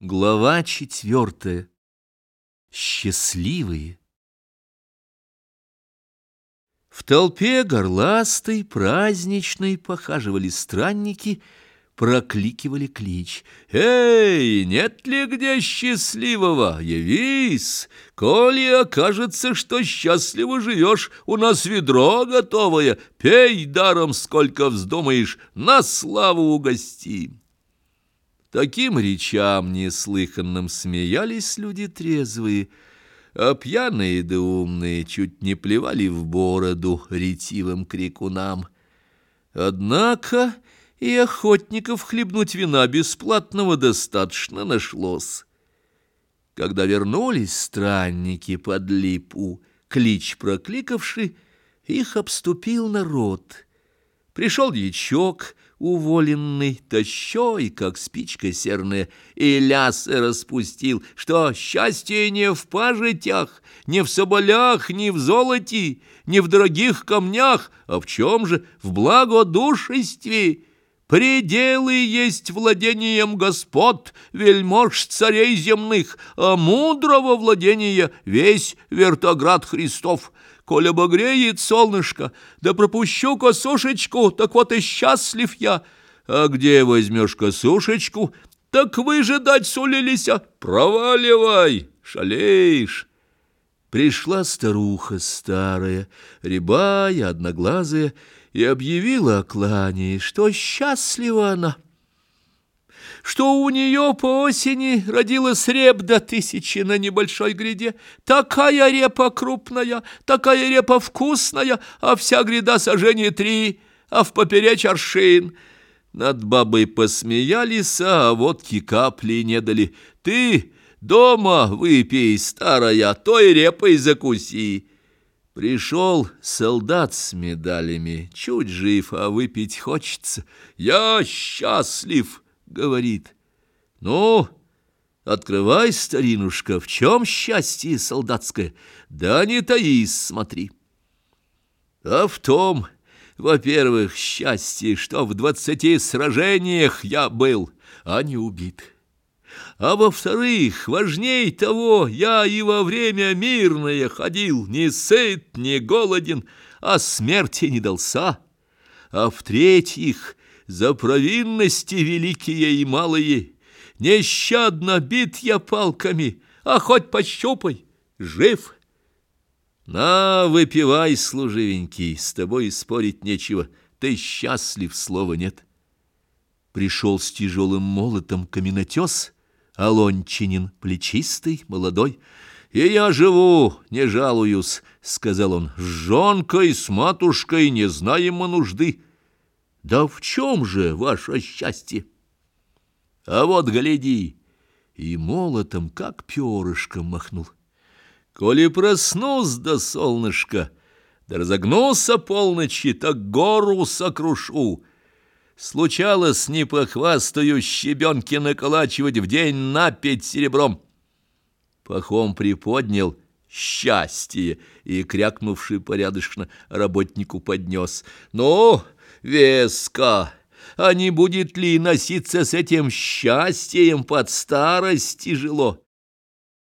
Глава четвертая. Счастливые. В толпе горластой, праздничной похаживали странники, прокликивали клич. «Эй, нет ли где счастливого? Явись! Коли окажется, что счастливо живешь, у нас ведро готовое, пей даром, сколько вздумаешь, на славу угостим!» Таким речам неслыханным смеялись люди трезвые, а пьяные да умные чуть не плевали в бороду ретивым крикунам. Однако и охотников хлебнуть вина бесплатного достаточно нашлось. Когда вернулись странники под липу, клич прокликавший, их обступил народ. Пришел дьячок, уволенный, тощой, как спичка серная, и лясы распустил, что счастье не в пажитях, не в соболях, не в золоте, не в дорогих камнях, а в чем же? В благодушестве. Пределы есть владением господ, вельмож царей земных, а мудрого владения весь вертоград Христов — Коль обогреет солнышко, да пропущу косушечку, так вот и счастлив я. А где возьмешь косушечку, так вы же дать сулилися. Проваливай, шалеешь. Пришла старуха старая, рябая, одноглазая, и объявила клане, что счастлива она что у нее по осени родилась реп до тысячи на небольшой гряде. Такая репа крупная, такая репа вкусная, а вся гряда сожжение три, а в поперечь аршин. Над бабой посмеялись, а водки капли не дали. Ты дома выпей, старая, той репой закуси. Пришел солдат с медалями, чуть жив, а выпить хочется. Я счастлив говорит. Ну, открывай, старинушка, в чем счастье солдатское? Да не таись, смотри. А в том, во-первых, счастье, что в двадцати сражениях я был, а не убит. А во-вторых, важней того, я и во время мирное ходил, не сыт, не голоден, а смерти не дался. А в-третьих, за провинности великие и малые. Нещадно бит я палками, а хоть пощупай, жив. На, выпивай, служивенький, с тобой спорить нечего, ты счастлив, слова нет. Пришел с тяжелым молотом каменотес, Алончинин, плечистый, молодой. «И я живу, не жалуюсь», — сказал он, — «с жонкой, с матушкой не знаем мы нужды». Да в чем же ваше счастье? А вот гляди, и молотом, как перышком махнул. Коли проснулся до солнышка, да разогнулся полночи, так гору сокрушу. Случалось, не похвастаю, щебенки наколачивать в день на пять серебром. Пахом приподнял счастье и, крякнувший порядочно, работнику поднес. «Ну, — веско. А не будет ли носиться с этим счастьем под старость тяжело?